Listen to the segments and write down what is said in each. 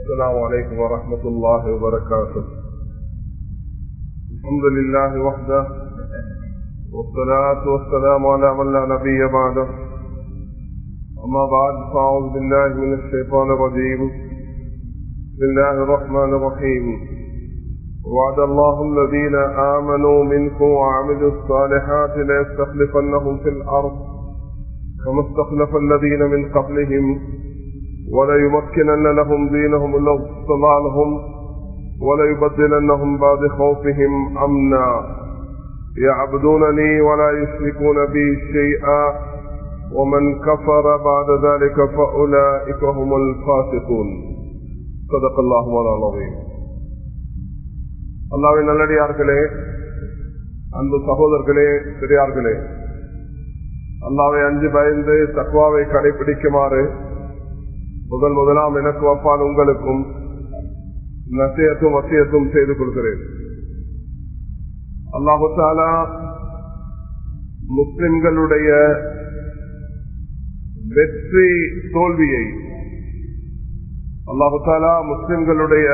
السلام عليكم ورحمة الله وبركاته. الحمد لله وحده. والصلاة والسلام على من لا نبي بعده. أما بعد فأعوذ بالله من الشيطان الرجيم. بسم الله الرحمن الرحيم. وعد الله الذين آمنوا منكم وعملوا الصالحات ليستخلفنهم في الأرض. كما استخلف الذين من قبلهم وليمكنن لهم دينهم الذي ارتضى لهم وليبدلنهم بعد خوفهم أمنا يعبدونني ولا يشركون بي شيئا ومن كفر بعد ذلك فأولئك هم الفاسقون صدق الله مولانا العظيم அல்லாவின் நல்லடியார்களே அன்பு சகோதரர்களே பெரியார்களே அல்லாவை அஞ்சு பயந்து தக்குவாவை கடைபிடிக்குமாறு முதல் முதலாம் எனக்கு அப்பால் உங்களுக்கும் நசையத்தும் வசியத்தும் செய்து கொடுக்கிறேன். அல்லாஹாலா முஸ்லிம்களுடைய வெற்றி தோல்வியை அல்லாஹாலா முஸ்லிம்களுடைய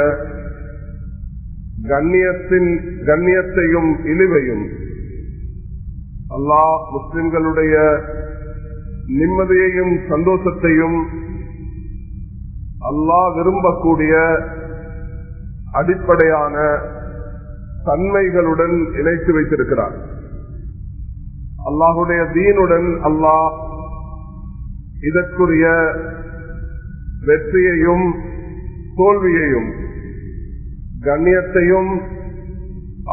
கண்ணியத்தின் கண்ணியத்தையும் இழிவையும் அல்லாஹ் முஸ்லிம்களுடைய நிம்மதியையும் சந்தோஷத்தையும் அல்லாஹ் விரும்பக்கூடிய அடிப்படையான தன்மைகளுடன் இணைத்து வைத்திருக்கிறார். அல்லாஹுடைய தீனுடன் அல்லாஹ் இதற்குரிய வெற்றியையும் தோல்வியையும் கண்ணியத்தையும்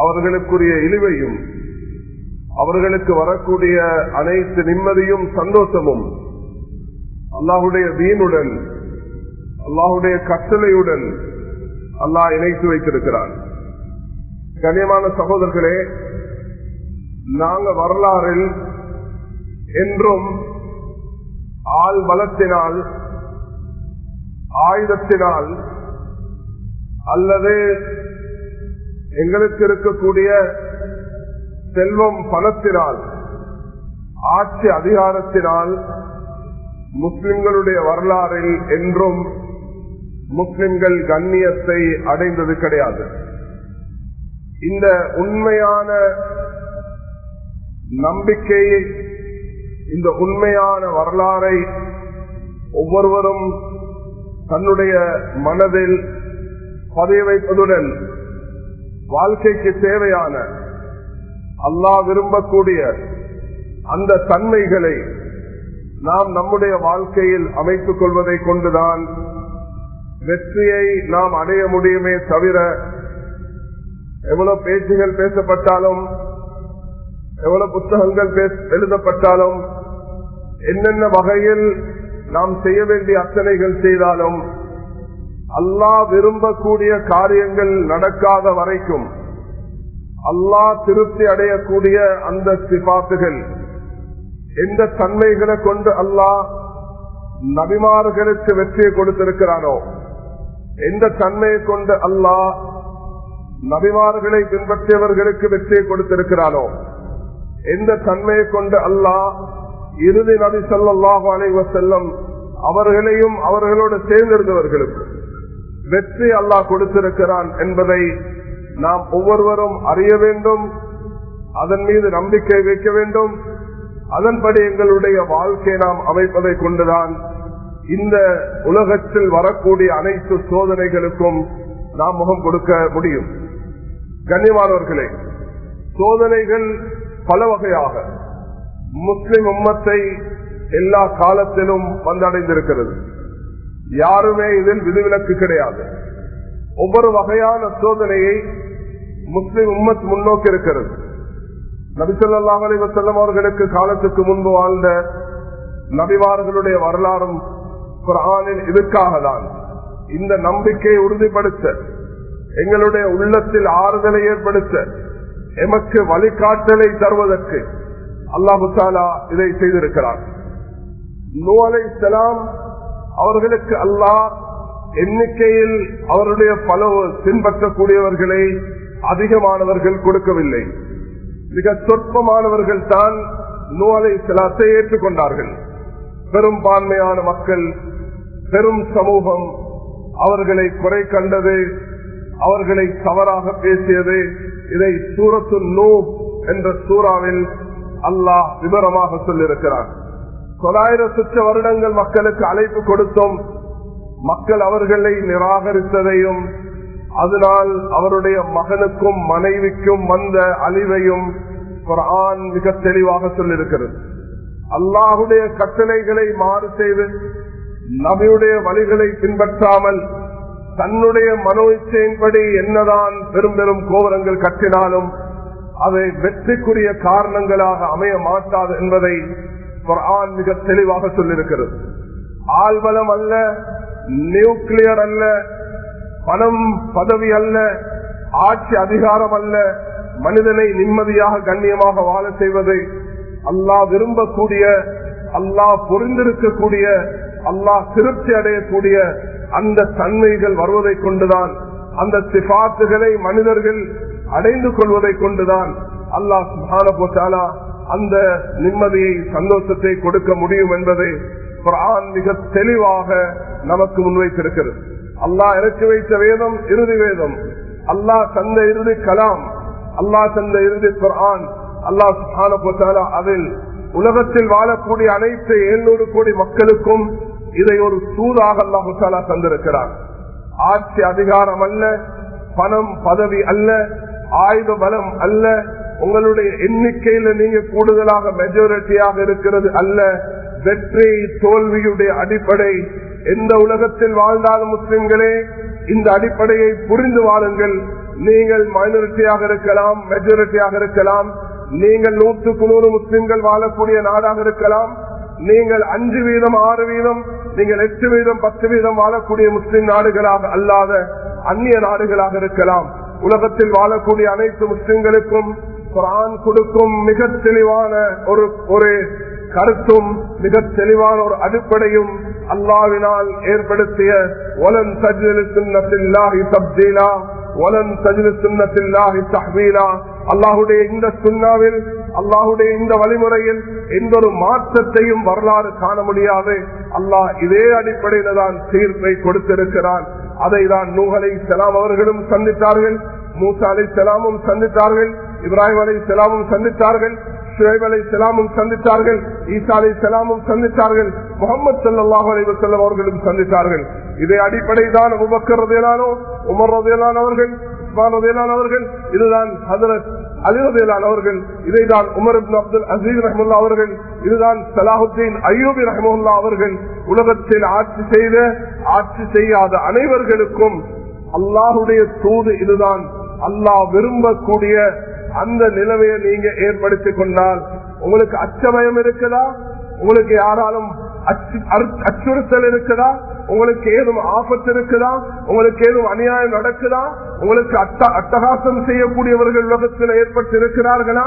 அவர்களுக்குரிய இழிவையும் அவர்களுக்கு வரக்கூடிய அனைத்து நிம்மதியும் சந்தோஷமும் அல்லாஹுடைய தீனுடன் அல்லாஹுடைய கட்டளையுடன் அல்லாஹ் இணைத்து வைத்திருக்கிறார். கனியமான சகோதரர்களே நாங்க வரலாறில் என்றும் ஆள் பலத்தினால் ஆயுதத்தினால் அல்லது எங்களுக்கு இருக்கக்கூடிய செல்வம் பணத்தினால் ஆட்சி அதிகாரத்தினால் முஸ்லிம்களுடைய வரலாறில் என்றும் முஸ்லிம்கள் கண்ணியத்தை அடைந்தது கிடையாது. இந்த உண்மையான நம்பிக்கையை இந்த உண்மையான வரலாறை ஒவ்வொருவரும் தன்னுடைய மனதில் பதிய வைப்பதுடன் வாழ்க்கைக்கு தேவையான அல்லாஹ் விரும்பக்கூடிய அந்த தன்மைகளை நாம் நம்முடைய வாழ்க்கையில் அமைத்துக் கொள்வதை கொண்டுதான் வெற்றியை நாம் அடைய முடியுமே தவிர எவ்வளவு பேச்சுகள் பேசப்பட்டாலும் எவ்வளவு புத்தகங்கள் எழுதப்பட்டாலும் என்னென்ன வகையில் நாம் செய்ய வேண்டிய அத்தனைகள் செய்தாலும் அல்லாஹ் விரும்பக்கூடிய காரியங்கள் நடக்காத வரைக்கும் அல்லாஹ் திருப்தி அடையக்கூடிய அந்த சிபாத்துகள் எந்த தன்மைகளை கொண்டு அல்லாஹ் நபிமார்களுக்கு வெற்றியை கொடுத்திருக்கிறானோ எந்த தன்மையை கொண்டு அல்லாஹ் நபிமார்களை பின்பற்றியவர்களுக்கு வெற்றியை கொடுத்திருக்கிறானோ எந்த தன்மையை கொண்டு அல்லாஹ் இறுதி நபி சொல்லாஹு அலைவ செல்லம் அவர்களையும் அவர்களோடு சேர்ந்திருந்தவர்களுக்கு வெற்றி அல்லாஹ் கொடுத்திருக்கிறான் என்பதை நாம் ஒவ்வொருவரும் அறிய வேண்டும் அதன் மீது நம்பிக்கை வைக்க வேண்டும். அதன்படி எங்களுடைய வாழ்க்கை நாம் அமைப்பதை கொண்டுதான் இந்த உலகத்தில் வரக்கூடிய அனைத்து சோதனைகளுக்கும் நாம் முகம் கொடுக்க முடியும். கண்ணியமானவர்களே சோதனைகள் பல வகையாக முஸ்லிம் உம்மத்தை எல்லா காலத்திலும் வந்தடைந்திருக்கிறது. யாருமே இதில் விதிவிலக்கு கிடையாது. ஒவ்வொரு வகையான சோதனையை முஸ்லிம் உம்மத் முன்னோக்கி இருக்கிறது. நபிசல்லாஹ் அலிவசல்லம் அவர்களுக்கு காலத்துக்கு முன்பு வாழ்ந்த நபிவார்களுடைய வரலாறும் குரானில் இதுக்காக தான் இந்த நம்பிக்கையை உறுதிப்படுத்த எங்களுடைய உள்ளத்தில் ஆறுதலை ஏற்படுத்த எமக்கு வழிகாட்டலை தருவதற்கு அல்லாஹுசாலா இதை செய்திருக்கிறார். நூலை செலாம் அவர்களுக்கு அல்லாஹ் எண்ணிக்கையில் அவருடைய பல பின்பற்றக்கூடியவர்களை அதிகமானவர்கள் கொடுக்கவில்லை. மிக சொற்பமானவர்கள் தான் நூலை செலாத்தை ஏற்றுக்கொண்டார்கள். பெரும்பான்மையான மக்கள் பெரும் சமூகம் அவர்களை குறை கண்டது அவர்களை தவறாக பேசியது இதை சூரத்து நூ என்ற சூறாவில் அல்லாஹ் விவரமாக சொல்லியிருக்கிறார். தொள்ளாயிரம் சுற்ற வருடங்கள் மக்களுக்கு அழைப்பு கொடுத்தும் மக்கள் அவர்களை நிராகரித்ததையும் அதனால் அவருடைய மகனுக்கும் மனைவிக்கும் வந்த அழிவையும் ஆண் மிக தெளிவாக சொல்லியிருக்கிறது. அல்லாஹுடைய கட்டளைகளை மாறு செய்து நபியுடைய வழிகளை பின்பற்றாமல் தன்னுடைய மனோ இச்சையின்படி என்னதான் பெரும் பெரும் கோபுரங்கள் கட்டினாலும் அவை வெற்றிக்குரிய காரணங்களாக அமைய மாட்டாது என்பதை குரான் மிக தெளிவாக சொல்லியிருக்கிறது. ஆழ்வலம் அல்ல நியூக்ளியர் அல்ல பணம் பதவி அல்ல ஆட்சி அதிகாரம் அல்ல மனிதனை நிம்மதியாக கண்ணியமாக வாழ செய்வது அல்லாஹ் விரும்பக்கூடிய அல்லாஹ் பொருந்திருக்கக்கூடிய அல்லாஹ் திருப்தி அடையக்கூடிய அந்த தன்மைகள் வருவதை கொண்டுதான் அந்த சிபாத்துகளை மனிதர்கள் அடைந்து கொள்வதை கொண்டுதான் அல்லாஹ் சுபான அந்த நிம்மதியை சந்தோஷத்தை கொடுக்க முடியும் என்பதை குரான் மிக தெளிவாக நமக்கு முன்வைத்திருக்கிறது. அல்லாஹ் இறக்கி வைத்த வேதம் இறுதி வேதம். அல்லாஹ் தந்த இறுதி கலாம். அல்லாஹ் தந்த இறுதி குரான் அல்லாஹ் அதில் உலகத்தில் வாழக்கூடிய அனைத்து எழுநூறு கோடி மக்களுக்கும் இதை ஒரு சூதாக அல்லாஹு தந்திருக்கிறார் ஆட்சி அதிகாரம் அல்ல பணம் பதவி அல்ல ஆயுத பலம் அல்ல உங்களுடைய எண்ணிக்கையில நீங்க கூடுதலாக மெஜாரிட்டியாக இருக்கிறது அல்ல. வெற்றி தோல்வியுடைய அடிப்படை. எந்த உலகத்தில் வாழ்ந்தாலும் முஸ்லிம்களே இந்த அடிப்படையை புரிந்து வாழுங்கள் நீங்கள் மைனாரிட்டியாக இருக்கலாம் மெஜாரிட்டியாக இருக்கலாம். நீங்கள் நூற்றுக்கு நூறு முஸ்லிம்கள் வாழக்கூடிய நாடாக இருக்கலாம். நீங்கள் அஞ்சு வீதம் ஆறு வீதம் நீங்கள் எட்டு வீதம் பத்து வீதம் வாழக்கூடிய முஸ்லிம் நாடுகளாக அல்லாத அந்நிய நாடுகளாக இருக்கலாம். உலகத்தில் வாழக்கூடிய அனைத்து முஸ்லிம்களுக்கும் குரான் கொடுக்கும் மிக தெளிவான ஒரு ஒரு கருத்தும் மிக தெளிவான ஒரு அடிப்படையும் அல்லாவினால் ஏற்படுத்திய ஒலன் சஜிலி ஒலன் தஹ்வீலா. அல்லாஹுடைய இந்த சுண்ணாவில் அல்லாஹுடைய இந்த வழிமுறையில் எந்த ஒரு மாற்றத்தையும் வரலாறு காண முடியாது. அல்லாஹ் இதே அடிப்படையில தான் தீர்ப்பை கொடுத்திருக்கிறான். அதை தான் நூகலை செலாம் அவர்களும் சந்தித்தார்கள் மூசா அலை செலாமும் சந்தித்தார்கள் இப்ராஹிம் அலை செலாமும் சந்தித்தார்கள் ஷுவைப் அலை செலாமும் சந்தித்தார்கள் ஈசா அலை செலாமும் சந்தித்தார்கள் முகமது சல்லாஹூ அலைவசல்லம் அவர்களும் சந்தித்தார்கள். இதை அடிப்படை தான் உபக்கர் ரதையிலானோ உமர் ரதையிலான அவர்கள் உஸ்மான் ரதையிலான அவர்கள் இதுதான் ஹதரத் அலிரதையிலான அவர்கள் இதைதான் உமர் அப்துல் அசீஸ் ரஹமுல்லா அவர்கள் இதுதான் சலாஹுத்தீன் அய்யூபி ரஹமுல்லா அவர்கள் உலகத்தில் ஆட்சி செய்த ஆட்சி செய்யாத அனைவர்களுக்கும் அல்லாஹுடைய தூது இதுதான். அல்லாஹ் விரும்பக்கூடிய அந்த நிலைமையை நீங்க ஏற்படுத்திக் கொண்டால் உங்களுக்கு அச்சமயம் இருக்குதா? உங்களுக்கு யாராலும் அச்சுறுத்தல் இருக்குதா? உங்களுக்கு ஏதும் ஆபத்து இருக்குதா? உங்களுக்கு ஏதும் அநியாயம் நடக்குதா? உங்களுக்கு அட்டகாசம் செய்யக்கூடியவர்கள் உலகத்தில் ஏற்பட்டு இருக்கிறார்களா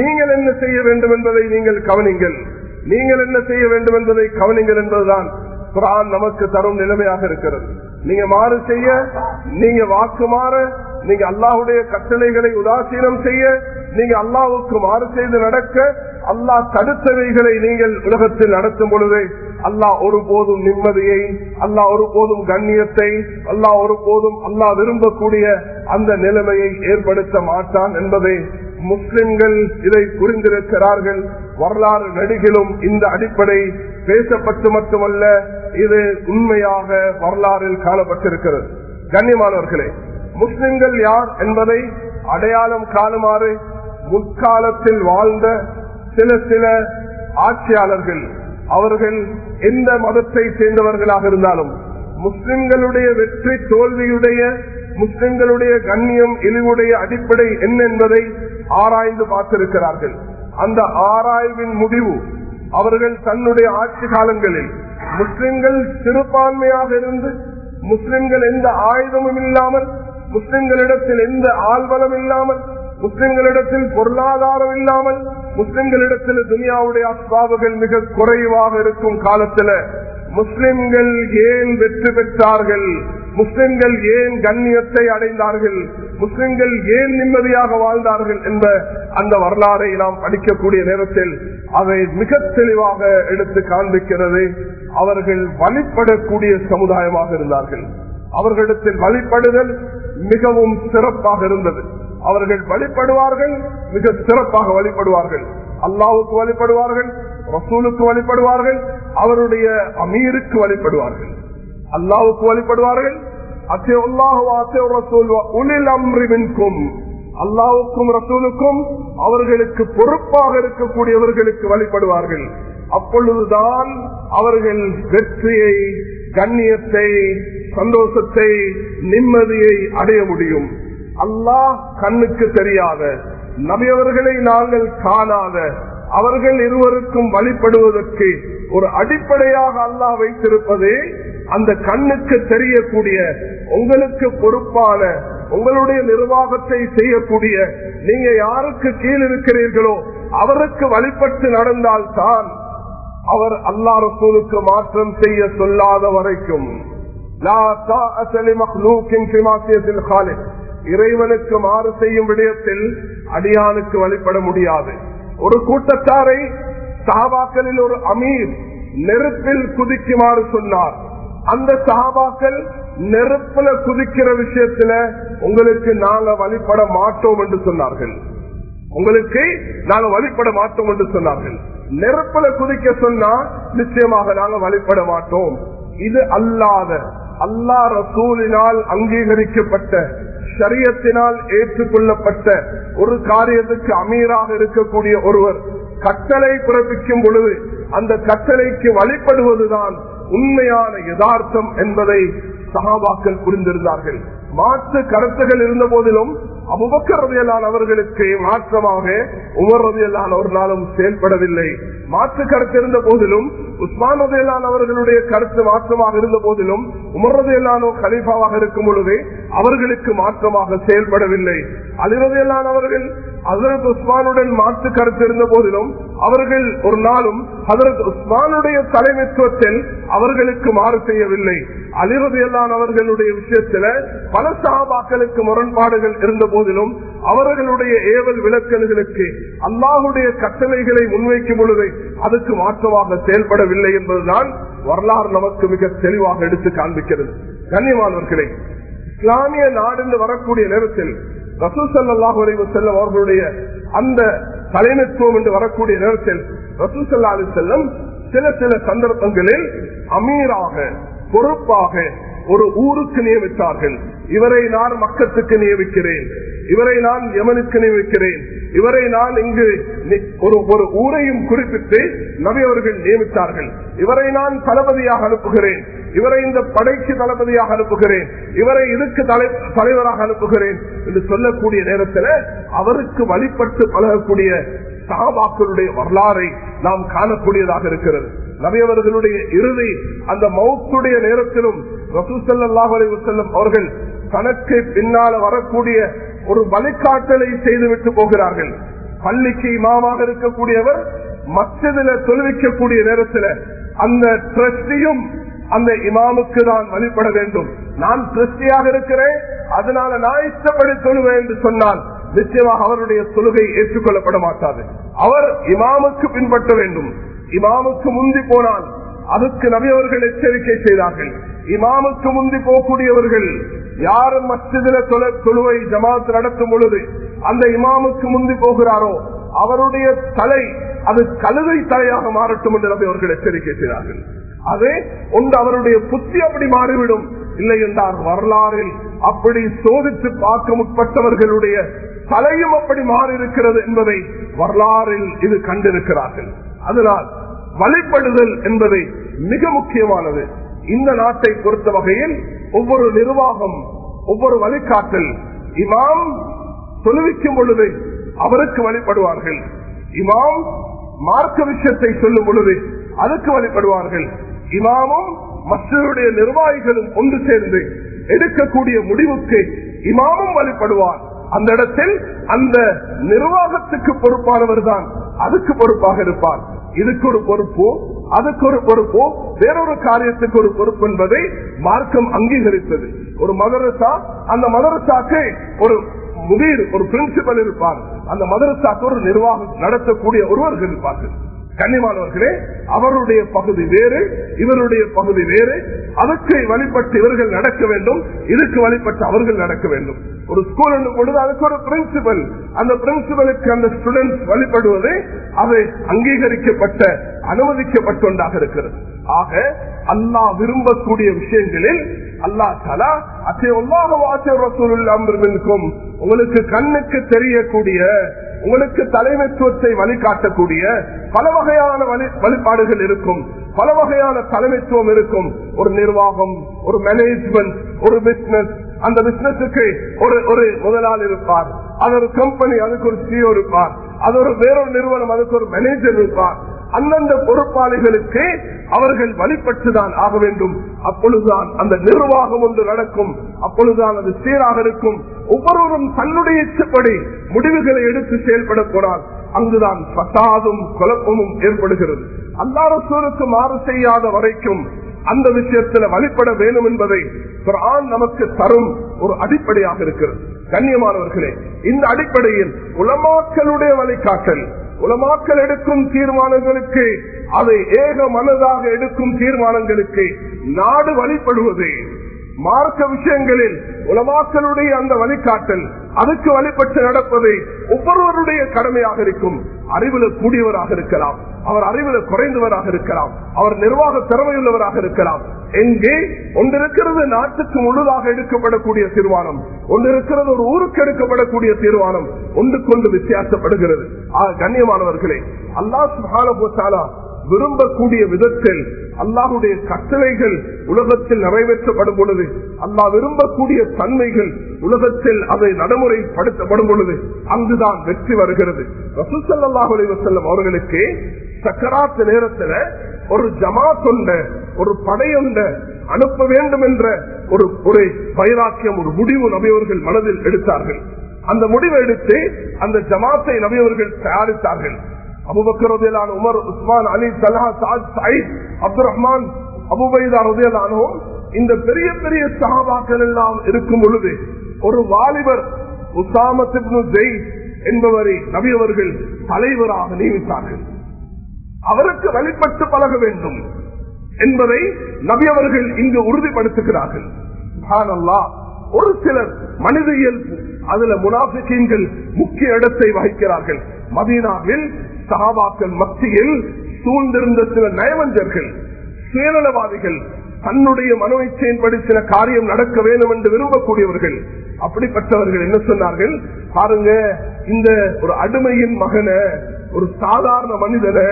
நீங்கள் என்ன செய்ய வேண்டும் என்பதை நீங்கள் கவனிங்கள். நீங்கள் என்ன செய்ய வேண்டும் என்பதை கவனிங்கள் என்பதுதான் குரான் நமக்கு தரும் நிலைமையாக இருக்கிறது. நீங்க மாறு செய்ய நீங்க வாக்கு மாற நீங்க அல்லாஹுடைய கட்டளைகளை உதாசீனம் செய்ய நீங்க அல்லாவுக்கு மாறு செய்து நடக்க அல்லாஹ் தடுத்தவைகளை நீங்கள் உலகத்தில் நடத்தும் பொழுது அல்லாஹ் ஒருபோதும் நிம்மதியை அல்லாஹ் ஒருபோதும் கண்ணியத்தை அல்லாஹ் ஒருபோதும் அல்லாஹ் விரும்பக்கூடிய அந்த நிலைமையை ஏற்படுத்த மாட்டான் என்பதை முஸ்லிம்கள் இதை புரிந்திருக்கிறார்கள். வரலாறு நடிகிலும் இந்த அடிப்படை பேசப்பட்டு மட்டுமல்ல இது உண்மையாக வரலாறில் காணப்பட்டிருக்கிறது. கண்ணியமானவர்களே முஸ்லிம்கள் யார் என்பதை அடையாளம் காணுமாறு முற்காலத்தில் வாழ்ந்த சில சில ஆட்சியாளர்கள் அவர்கள் எந்த மதத்தை சேர்ந்தவர்களாக இருந்தாலும் முஸ்லிம்களுடைய வெற்றி தோல்வியுடைய முஸ்லிம்களுடைய கண்ணியம் இழிவுடைய அடிப்படை என்ன என்பதை ஆராய்ந்து பார்த்திருக்கிறார்கள். அந்த ஆராய்வின் முடிவு அவர்கள் தன்னுடைய ஆட்சி காலங்களில் முஸ்லிம்கள் சிறுபான்மையாக இருந்து முஸ்லிம்கள் எந்த ஆயுதமும் இல்லாமல் முஸ்லிம்களிடத்தில் எந்த ஆள்பலம் இல்லாமல் முஸ்லிம்களிடத்தில் பொருளாதாரம் இல்லாமல் முஸ்லிம்களிடத்தில் துனியாவுடைய அஸ்பாபுகள் மிக குறைவாக இருக்கும் காலத்துல முஸ்லிம்கள் ஏன் வெற்றி பெற்றார்கள்? முஸ்லிம்கள் ஏன் கண்ணியத்தை அடைந்தார்கள்? முஸ்லிம்கள் ஏன் நிம்மதியாக வாழ்ந்தார்கள் என்ற அந்த வரலாறை நாம் படிக்கக்கூடிய நேரத்தில் அதை மிக தெளிவாக எடுத்து காண்பிக்கிறது. அவர்கள் வழிபடக்கூடிய சமுதாயமாக இருந்தார்கள். அவர்களிடத்தில் வழிபடுதல் மிகவும் சிறப்பாக இருந்தது. அவர்கள் வழிபடுவார்கள் மிக சிறப்பாக வழிபடுவார்கள். அல்லாவுக்கு வழிபடுவார்கள் ரசூலுக்கு வழிபடுவார்கள் அவருடைய அமீருக்கு வழிபடுவார்கள். அல்லாவுக்கு வழிபடுவார்கள். அல்லாவுக்கும் ரசூலுக்கும் அவர்களுக்கு பொறுப்பாக இருக்கக்கூடியவர்களுக்கு வழிபடுவார்கள். அப்பொழுதுதான் அவர்கள் வெற்றியை கண்ணியத்தை சந்தோஷத்தை நிம்மதியை அடைய முடியும். அல்லாஹ் கண்ணுக்கு தெரியாத நபியவர்களை நாங்கள் காணாத அவர்கள் இருவருக்கும் வழிபடுவதற்கு ஒரு அடிப்படையாக அல்லாஹ் வைத்திருப்பதே அந்த கண்ணுக்கு தெரியக்கூடிய உங்களுக்கு பொறுப்பான உங்களுடைய நிர்வாகத்தை செய்யக்கூடிய நீங்க யாருக்கு கீழ் இருக்கிறீர்களோ அவருக்கு வழிபட்டு நடந்தால் தான் அவர் அல்லா மாற்றம் செய்ய சொல்லாத வரைக்கும். இறைவனுக்கு மாறு செய்யும் விடயத்தில் அடியானுக்கு வழிபட முடியாது. ஒரு கூட்டத்தாரை சாபாக்களில் ஒரு அமீர் நெருப்பில் குதிக்குமாறு சொன்னார். அந்த சஹாபாக்கள் நெருப்புல குதிக்கிற விஷயத்துல உங்களுக்கு நாங்க வழிபட மாட்டோம் என்று சொன்னார்கள். உங்களுக்கு நாங்க வழிபட மாட்டோம் என்று சொன்னார்கள். நெருப்புல குதிக்க சொன்னா நிச்சயமாக நாங்க வழிபட மாட்டோம். இது அல்லாத அல்லா ரசூலினால் அங்கீகரிக்கப்பட்ட சரியத்தினால் ஏற்றுக்கொள்ளப்பட்ட ஒரு காரியத்துக்கு அமீராக இருக்கக்கூடிய ஒருவர் கட்டளை பிறப்பிக்கும் பொழுது அந்த கட்டளைக்கு வழிபடுவதுதான் உண்மையான யதார்த்தம் என்பதை சகாபாக்கள் புரிந்திருந்தார்கள். மாற்று கருத்துகள் இருந்த போதிலும் அபுபக்கர் ரதியலான் அவர்களுக்கு மாற்றமாக உமர் ரதியலான் ஒரு நாளும் செயல்படவில்லை. மாற்று கருத்து இருந்த போதிலும் உஸ்மான் ரதையிலான் அவர்களுடைய கருத்து மாற்றமாக இருந்த போதிலும் உமர் ரதையிலானோ கலீஃபாவாக இருக்கும் பொழுது அவர்களுக்கு மாற்றமாக செயல்படவில்லை. அலிரதையிலான் அவர்கள் ஹசரத் உஸ்மானுடன் மாற்று கருத்து இருந்த போதிலும் அவர்கள் ஒரு நாளும் ஹசரத் உஸ்மானுடைய தலைமைத்துவத்தில் அவர்களுக்கு மாறு செய்யவில்லை. அலிரதையிலான் அவர்களுடைய விஷயத்துல பல சாபாக்களுக்கு முரண்பாடுகள் இருந்த போதிலும் அவர்களுடைய ஏவல் விளக்கல்களுக்கு அல்லாஹுடைய கட்டளைகளை முன்வைக்கும் பொழுது அதுக்கு மாற்றமாக செயல்படவில்லை. என்பதுதான் வரலாறு நமக்கு மிக தெளிவாக எடுத்து காண்பிக்கிறது. கண்ணியமானவர்களே இஸ்லாமிய நாடு வரக்கூடிய நேரத்தில் ரசூசல்லாஹ் செல்லும் அவர்களுடைய அந்த தலைமைத்துவம் என்று வரக்கூடிய நேரத்தில் ரசூசல்லா அலி செல்லம் சில சில சந்தர்ப்பங்களில் அமீராக பொறுப்பாக ஒரு ஊருக்கு நியமித்தார்கள். இவரை நான் மக்கத்துக்கு நியமிக்கிறேன். இவரை நான் யமனுக்கு நியமிக்கிறேன். இவரை நான் இங்கு ஒரு ஒரு ஊரையும் குறிப்பிட்டு நபி அவர்கள் நியமித்தார்கள். இவரை நான் தளபதியாக அனுப்புகிறேன். இவரை இந்த படைக்கு தளபதியாக அனுப்புகிறேன். இவரை இதுக்கு தலைவராக அனுப்புகிறேன் என்று சொல்லக்கூடிய நேரத்தில் அவருக்கு வழிபட்டு பழகக்கூடிய சகாபாக்களுடைய வரலாறை நாம் காணக்கூடியதாக இருக்கிறது. நபியவர்களுடைய இறுதி அந்த மௌத்துடைய நேரத்திலும் ரசூசல்லாஹ் செல்லும் அவர்கள் தனக்கு பின்னால வரக்கூடிய ஒரு வழிகாட்டலை செய்துவிட்டு போகிறார்கள். பள்ளிக்கு இமாமாக இருக்கக்கூடியவர் மற்றதுல தொழுவிக்கக்கூடிய நேரத்தில் அந்த டிரஸ்டியும் அந்த இமாமுக்கு தான் வழிபட வேண்டும். நான் திருஷ்டியாக இருக்கிறேன் அதனால நான் இஷ்டப்படி தொழுவேன் என்று சொன்னால் நிச்சயமாக அவருடைய தொழுகை ஏற்றுக்கொள்ளப்பட மாட்டாது. அவர் இமாமுக்கு பின்பற்ற வேண்டும். இமாமுக்கு முந்தி போனால் அதுக்கு நபியவர்கள் எச்சரிக்கை செய்தார்கள். இமாமுக்கு முந்தி போகக்கூடியவர்கள் யாரும் மஸ்ஜிதில தொழுவை ஜமாத் நடத்தும் பொழுது அந்த இமாமுக்கு முந்தி போகிறாரோ அவருடைய தலை அது கழுதை தலையாக மாறட்டும் என்று நபி அவர்கள் எச்சரிக்கை செய்தார்கள். அதே ஒன்று அவருடைய புத்தி அப்படி மாறிவிடும். இல்லை என்றால் வரலாறில் அப்படி சோதித்து பார்க்க முற்பட்டவர்களுடைய தலையும் அப்படி மாறியிருக்கிறது என்பதை வரலாறில் இது கண்டிருக்கிறார்கள். அதனால் வழிபடுதல் என்பது மிக முக்கியமானது. இந்த நாட்டை பொறுத்த வகையில் ஒவ்வொரு நிர்வாகம் ஒவ்வொரு வழிகாட்டல் இமாம் தொழுவிக்கும் பொழுது அவருக்கு வழிபடுவார்கள். இமாம் மார்க்க விஷயத்தை சொல்லும் பொழுது அதுக்கு வழிபடுவார்கள். இமாமும் மற்றவருடைய நிர்வாகிகளும் ஒன்று சேர்ந்து எடுக்கக்கூடிய முடிவுக்கு இமாமும் வழிபடுவார். அந்த இடத்தில் அந்த நிர்வாகத்துக்கு பொறுப்பானவர் தான். அதுக்கு பொறுப்பாக இருப்பார். இதுக்கு ஒரு பொறுப்போ அதுக்கு ஒரு பொறுப்போ வேறொரு காரியத்துக்கு ஒரு பொறுப்பு என்பதை மார்க்கம் அங்கீகரித்தது. ஒரு மதரசா அந்த மதரசாக்கு ஒரு முதிர் ஒரு பிரின்சிபல் இருப்பார். அந்த மதரசாக்கு ஒரு நிர்வாகம் நடத்தக்கூடிய ஒருவர்கள் இருப்பார்கள். கன்னிமானவர்களே அவருடைய பகுதி வேறு இவருடைய பகுதி வேறு. அதற்கு வழிபட்டு இவர்கள் நடக்க வேண்டும். இதுக்கு வழிபட்டு அவர்கள் நடக்க வேண்டும். ஒரு ஸ்கூல் பொழுது அதுக்கு ஒரு பிரின்சிபல் அந்த பிரின்சிபலுக்கு அந்த ஸ்டூடெண்ட்ஸ் வழிபடுவது அது அங்கீகரிக்கப்பட்ட அனுமதிக்கப்பட்ட ஒன்றாக இருக்கிறது. ஆக அல்லாஹ் விரும்பக்கூடிய விஷயங்களில் அல்லாஹ் தலா அச்சைக்கும் உங்களுக்கு கண்ணுக்கு தெரியக்கூடிய உங்களுக்கு தலைமைத்துவத்தை வழிகாட்டக்கூடிய பல வகையான வழிபாடுகள் இருக்கும். பல வகையான தலைமைத்துவம் இருக்கும். ஒரு நிர்வாகம் ஒரு மேனேஜ்மெண்ட் ஒரு பிசினஸ் அந்த பிசினஸுக்கு ஒரு ஒரு முதலாளி இருப்பார். அது ஒரு கம்பெனி அதுக்கு ஒரு சிஓ இருப்பார். அது ஒரு வேறொரு நிறுவனம் அதுக்கு ஒரு மேனேஜர் இருப்பார். அந்தந்த பொறுப்பாளிகளுக்கு அவர்கள் வழிபட்டுதான் ஆக வேண்டும். அப்பொழுதுதான் அந்த நிர்வாகம் ஒன்று நடக்கும். அப்பொழுதுதான் அது சீராக இருக்கும். ஒவ்வொருவரும் தன்னுடைய இச்சப்படி முடிவுகளை எடுத்து செயல்பட போனால் அங்குதான் பசாதும் குழப்பமும் ஏற்படுகிறது. அல்லாரசூருக்கு மாறு செய்யாத வரைக்கும் அந்த விஷயத்துல வழிபட வேண்டும் என்பதை குரான் நமக்கு தரும் ஒரு அடிப்படையாக இருக்கிறது. கண்ணியமானவர்களே இந்த அடிப்படையில் உலமாக்களுடைய வழிகாட்டல் உலமாக்கள் எடுக்கும் தீர்மானங்களுக்கு அதை ஏக மனதாக எடுக்கும் தீர்மானங்களுக்கு நாடு வழிபடுவது. மார்க்க விஷயங்களில் உலமாக்களுடைய அந்த வழிகாட்டல் அதுக்கு வழிபட்டு நடப்பது ஒவ்வொருவருடைய கடமையாக இருக்கும். அறிவில் கூடியவராக இருக்கலாம். அவர் அறிவில் குறைந்தவராக இருக்கலாம். அவர் நிர்வாக திறமையுள்ளவராக இருக்கலாம். எங்கே? ஒன்றிருக்கிறது நாட்டுக்கு முழுதாக எடுக்கப்படக்கூடிய தீர்மானம். ஒன்றிருக்கிறது ஒரு ஊருக்கு எடுக்கப்படக்கூடிய தீர்மானம். ஒன்று கொண்டு வித்தியாசப்படுகிறது. கண்ணியமானவர்களே அல்லா சுகாலா விரும்பக்கூடிய விதத்தில் அல்லாஹுடைய கட்டளைகள் உலகத்தில் நிறைவேற்றப்படும் பொழுது அல்லாஹ் விரும்பக்கூடிய தன்மைகள் உலகத்தில் அதை நடைமுறைப்படுத்தப்படும் பொழுது அங்குதான் வெற்றி வருகிறது. ரசூசல்லாஹு அலைவசல்லம் அவர்களுக்கு சக்கராத்து நேரத்தில் ஒரு ஜமாத் உண்ட ஒரு படையொண்ட அனுப்ப வேண்டும் என்ற ஒரு ஒரு வைராக்கியம் ஒரு முடிவு நபையவர்கள் மனதில் எடுத்தார்கள். அந்த முடிவை எடுத்து அந்த ஜமாத்தை நபியவர்கள் தயாரித்தார்கள். அபுபக்கரதிலான Umar Usman Ali Talha Saad Saeed Abdul Rahman Abu Ubaida இந்த பெரிய பெரிய சகாபாக்கள் எல்லாம் இருக்கும் பொழுது ஒரு வாலிபர் உசாமத்து ஜெய் என்பவரை நபியவர்கள் தலைவராக நியமித்தார்கள். அவருக்கு வழிபட்டு பழக வேண்டும் என்பதை நபியவர்கள் இங்கு உறுதிப்படுத்துகிறார்கள். ஒரு சிலர் மனித இயல்பு அதுல முனாபிக்கீன்கள் முக்கிய இடத்தை வகிக்கிறார்கள். மதீனாவில் சகாபாக்கள் மத்தியில் சூழ்ந்திருந்த சில நயவஞ்சர்கள் சுயநலவாதிகள் தன்னுடைய மனோ இச்சையின்படி சில காரியம் நடக்க வேண்டும் என்று விரும்பக்கூடியவர்கள். அப்படிப்பட்டவர்கள் என்ன சொன்னார்கள்? பாருங்க இந்த ஒரு அடிமையின் மகனை ஒரு சாதாரண மனிதனை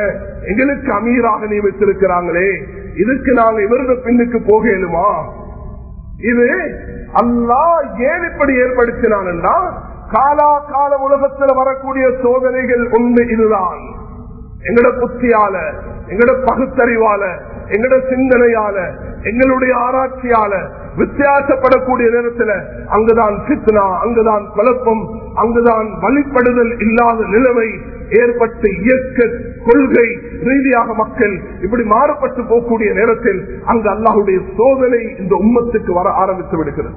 எங்களுக்கு அமீராக நியமித்திருக்கிறாங்களே இதுக்கு நாங்க இவருடைய பின்னுக்கு போகலுமா இது அல்லா ஏன் இப்படி ஏற்படுத்தினான் என்றால் காலா கால உலகத்தில் வரக்கூடிய சோதனைகள் ஒன்று இதுதான். எங்கட புத்தியால எங்கட பகுத்தறிவால எங்களோட சிந்தனையால எங்களுடைய ஆராய்ச்சியால வித்தியாசப்படக்கூடிய நேரத்தில் அங்குதான் சித்னா அங்குதான் குழப்பம் அங்குதான் வழிபடுதல் இல்லாத நிலைமை ஏற்பட்டு இயக்க கொள்கை ரீதியாக மக்கள் இப்படி மாறப்பட்டு போகக்கூடிய நேரத்தில் அங்கு அல்லாஹுடைய சோதனை இந்த உம்மத்துக்கு வர ஆரம்பித்து விடுகிறது.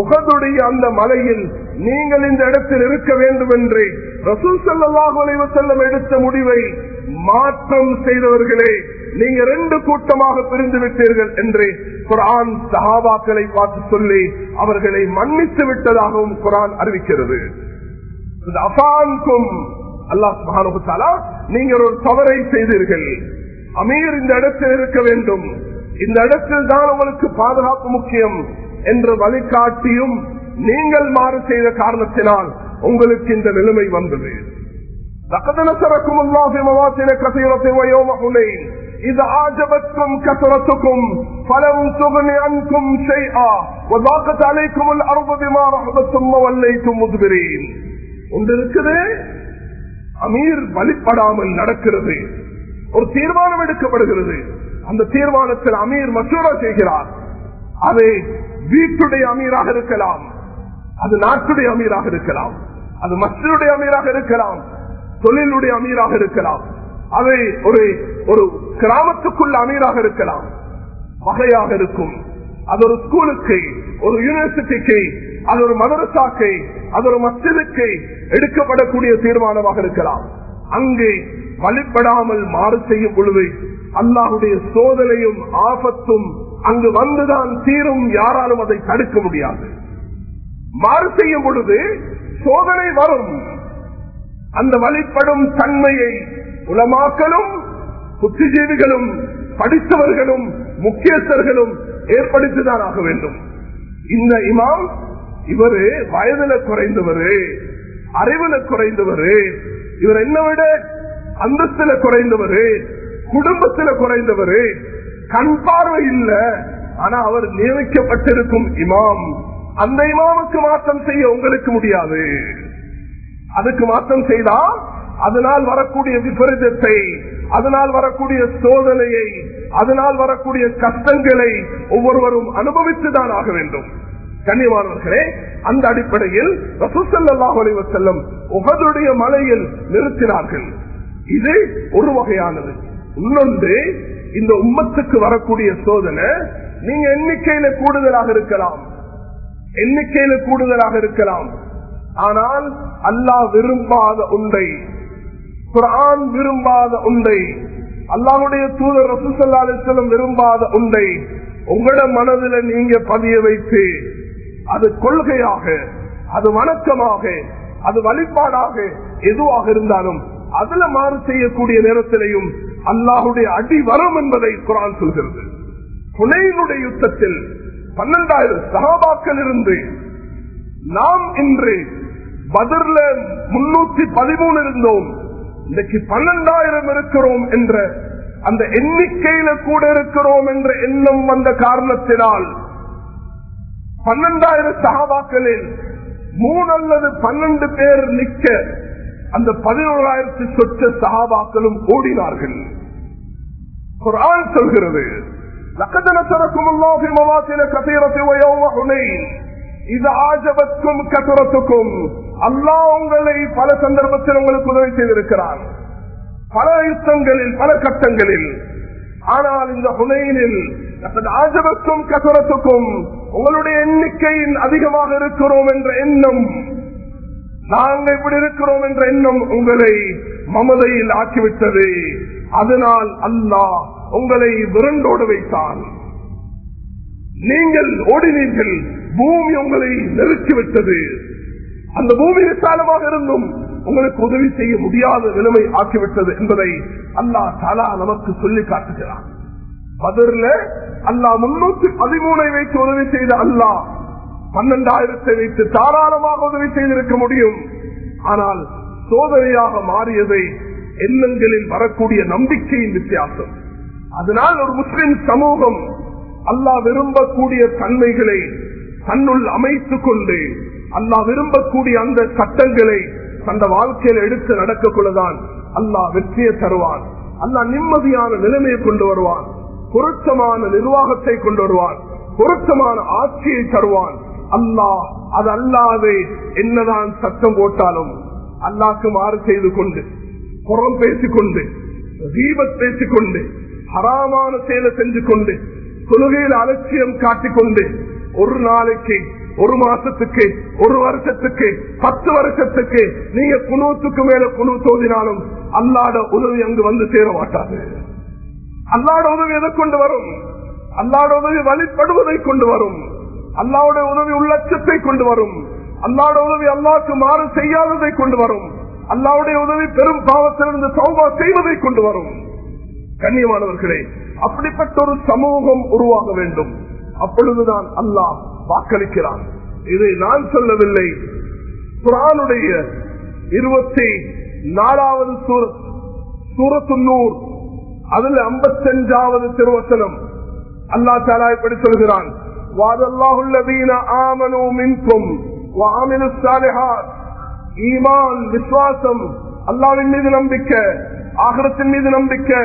உகதுடைய அந்த மலையில் நீங்கள் இந்த இடத்தில் இருக்க வேண்டும் என்று ரசூல் சல்லாஹு செல்லம் எடுத்த முடிவை மாற்றம் செய்தவர்களே நீங்க ரெண்டு கூட்டமாக பிரிந்து விட்டீர்கள் என்று குரான் சஹாபாக்களை பார்த்து சொல்லி அவர்களை மன்னித்து விட்டதாகவும் குரான் அறிவிக்கிறது. அல்லாஹ் நீங்கள் ஒரு தவறை செய்தீர்கள். அமீர் இந்த இடத்தில் இருக்க வேண்டும். இந்த இடத்தில் தான் உங்களுக்கு பாதுகாப்பு முக்கியம் என்று வழிகாட்டியும் நீங்கள் மாறு செய்த காரணத்தினால் உங்களுக்கு இந்த நிலைமை வந்தது لقد نصركم الله في مواطن كثيرة ويوم حنين إذا أعجبتكم كثرتكم فلم تغن عنكم شيئا وضاقت عليكم الأرض بما رحبت ثم وليتم مدبرين ஒன்று இருக்குது அமீர் வழிபடாமல் நடக்கிறது ஒரு தீர்மானம் எடுக்கப்படுகிறது அந்த தீர்மானத்தில் அமீர் மசூரா செய்கிறார். அது வீட்டுடைய அமீராக இருக்கலாம். அது நாட்டுடைய அமீராக இருக்கலாம். அது மசூருடைய அமீராக இருக்கலாம். தொழிலுடைய அமீராக இருக்கலாம். அது ஒரு ஒரு கிராமத்துக்குள்ள அமீராக இருக்கலாம். வகையாக இருக்கும். அது ஒரு ஸ்கூலுக்கு ஒரு யூனிவர்சிட்டிக்கு அது ஒரு மதரசாக்கு அது ஒரு மஸ்ஜிதுக்கு எடுக்கப்படக்கூடிய தீர்மானமாக இருக்கலாம். அங்கே வழிபடாமல் மாறு செய்யும் பொழுது அல்லாஹுடைய சோதனையும் ஆபத்தும் அங்கு வந்துதான் தீரும். யாராலும் அதை தடுக்க முடியாது. மாறு செய்யும் பொழுது சோதனை வரும். அந்த வழிபடும் தன்மையை உலமாக்கலும் புத்திஜீவிகளும் படித்தவர்களும் முக்கியஸ்தர்களும் ஏற்படுத்திதான் ஆக வேண்டும். இந்த இமாம் இவரு வயதுல குறைந்தவரு அறிவுல குறைந்தவரு. இவர் என்ன விட அந்தஸ்துல குறைந்தவரு குடும்பத்துல குறைந்தவரு கண் பார்வை இல்ல ஆனா அவர் நியமிக்கப்பட்டிருக்கும் இமாம். அந்த இமாமுக்கு மாற்றம் செய்ய உங்களுக்கு முடியாது. அதுக்கு மாற்றம் செய்தா அதனால் வரக்கூடிய விபரீதத்தை அதனால் வரக்கூடிய சோதனையை அதனால் வரக்கூடிய கஷ்டங்களை ஒவ்வொருவரும் அனுபவித்துதான் ஆக வேண்டும். கண்ணியமானவர்களே அந்த அடிப்படையில் ரசூசல்லாஹ் செல்லம் உகதுடைய மலையில் நிறுத்தினார்கள். இது ஒரு வகையானது. இன்னொன்று இந்த உம்மத்துக்கு வரக்கூடிய சோதனை நீங்க எண்ணிக்கையில கூடுதலாக இருக்கலாம். எண்ணிக்கையில கூடுதலாக இருக்கலாம். ஆனால் அல்லாஹ் விரும்பாத உண்டை குரான் விரும்பாத உண்டை அல்லாவுடைய தூதர் ரசூசல்லா அலிஸ்லம் விரும்பாத உண்டை உங்களோட மனதில் நீங்க பதிய வைத்து அது கொள்கையாக அது வணக்கமாக அது வழிபாடாக எதுவாக இருந்தாலும் அதுல மாறு செய்யக்கூடிய நேரத்திலையும் அல்லாஹுடைய அடி வரும் என்பதை குரான் சொல்கிறது. புனையினுடைய யுத்தத்தில் பன்னெண்டாயிரம் சகாபாக்கள் இருந்து நாம் இன்று பதிர்ல முன்னூத்தி பதிமூணு இருந்தோம். இன்னைக்கு பன்னெண்டாயிரம் இருக்கிறோம் என்ற அந்த எண்ணிக்கையில கூட இருக்கிறோம் என்ற எண்ணம் வந்த காரணத்தினால் பன்னெண்டாயிரம் சகாபாக்களில் மூணு அல்லது பன்னெண்டு பேர் நிக்க அந்த பதினோராயிரத்தி சொச்ச சகாபாக்களும் ஓடினார்கள். குரான் சொல்கிறது இது கசுரத்துக்கும் உங்களை பல சந்தர்ப்பத்தில் உங்களுக்கு உதவி செய்திருக்கிறார் பல யுத்தங்களில் பல கட்டங்களில். ஆனால் இந்த ஹுனையினில் ஆஜபத்தும் கசுரத்துக்கும் உங்களுடைய எண்ணிக்கையில் அதிகமாக இருக்கிறோம் என்ற எண்ணம் நாங்கள் இப்படி இருக்கிறோம் என்ற எண்ணம் உங்களை மமதையில் ஆக்கிவிட்டது. அதனால் அல்லாஹ் உங்களை விரண்டோடு வைத்தான். நீங்கள் ஓடினீர்கள் பூமி உங்களை நெருக்கிவிட்டது. அந்த பூமி விசாலமாக இருந்தும் உங்களுக்கு உதவி செய்ய முடியாத நிலைமை ஆக்கிவிட்டது என்பதை அல்லாஹ் தாலா நமக்கு சொல்லி காட்டுகிறான். பதிர்ல அல்லாஹ் முன்னூத்தி பதிமூணை வைத்து உதவி செய்த அல்லாஹ் பன்னெண்டாயிரத்தை வைத்து தாராளமாக உதவி செய்திருக்க முடியும். ஆனால் சோதனையாக மாறியதை எண்ணங்களில் வரக்கூடிய நம்பிக்கையின் வித்தியாசம். அதனால் ஒரு முஸ்லிம் சமூகம் அல்லாஹ் விரும்பக்கூடிய தன்மைகளை தன்னுள் அமைத்துக் கொண்டு அல்லாஹ் விரும்பக்கூடிய அந்த சட்டங்களை தந்த வாழ்க்கையில எடுத்து நடக்கக்குள்ளதான் அல்லாஹ் வெற்றியை தருவான். அல்லாஹ் நிம்மதியான நிலைமையை கொண்டு வருவான். பொருத்தமான நிர்வாகத்தை கொண்டு வருவான். பொருத்தமான ஆட்சியை தருவான். அல்லாஹ் அது அல்லாது என்னதான் சட்டம் போட்டாலும் அல்லாக்கு மாறு செய்து கொண்டு புறம் பேசிக்கொண்டு தீபத் பேசிக்கொண்டு ஹராமான செயலை செஞ்சு கொண்டு தொழுகையில் அலட்சியம் காட்டிக்கொண்டு ஒரு நாளைக்கு ஒரு மாசத்துக்கு ஒரு வருஷத்துக்கு பத்து வருஷத்துக்கு நீங்க குணூத்துக்கு மேல குணு தோதினாலும் அல்லாட உதவி அங்கு வந்து சேர மாட்டாது. அல்லாட உதவி எதை கொண்டு வரும்? அல்லாட உதவி வழிபடுவதை கொண்டு வரும். அல்லாவுடைய உதவி உள்ளச்சத்தை கொண்டு வரும். அல்லாவுடைய உதவி அல்லாவுக்கு மாறு செய்யாததை கொண்டு வரும். அல்லாவுடைய உதவி பெரும் பாவத்திலிருந்து சௌபா செய்வதை கொண்டு வரும். கண்ணியமானவர்களே அப்படிப்பட்ட ஒரு சமூகம் உருவாக வேண்டும். அப்பொழுதுதான் அல்லாஹ் வாக்களிக்கிறான். இதை நான் சொல்லவில்லை. குரானுடைய இருபத்தி நாலாவது சூரத்து நூர் அதுல ஐம்பத்தஞ்சாவது திருவசனம். அல்லா தாலா இப்படி சொல்கிறான். ஈமான் விசுவாசம் அல்லாவின் மீது நம்பிக்கை ஆகரத்தின் மீது நம்பிக்கை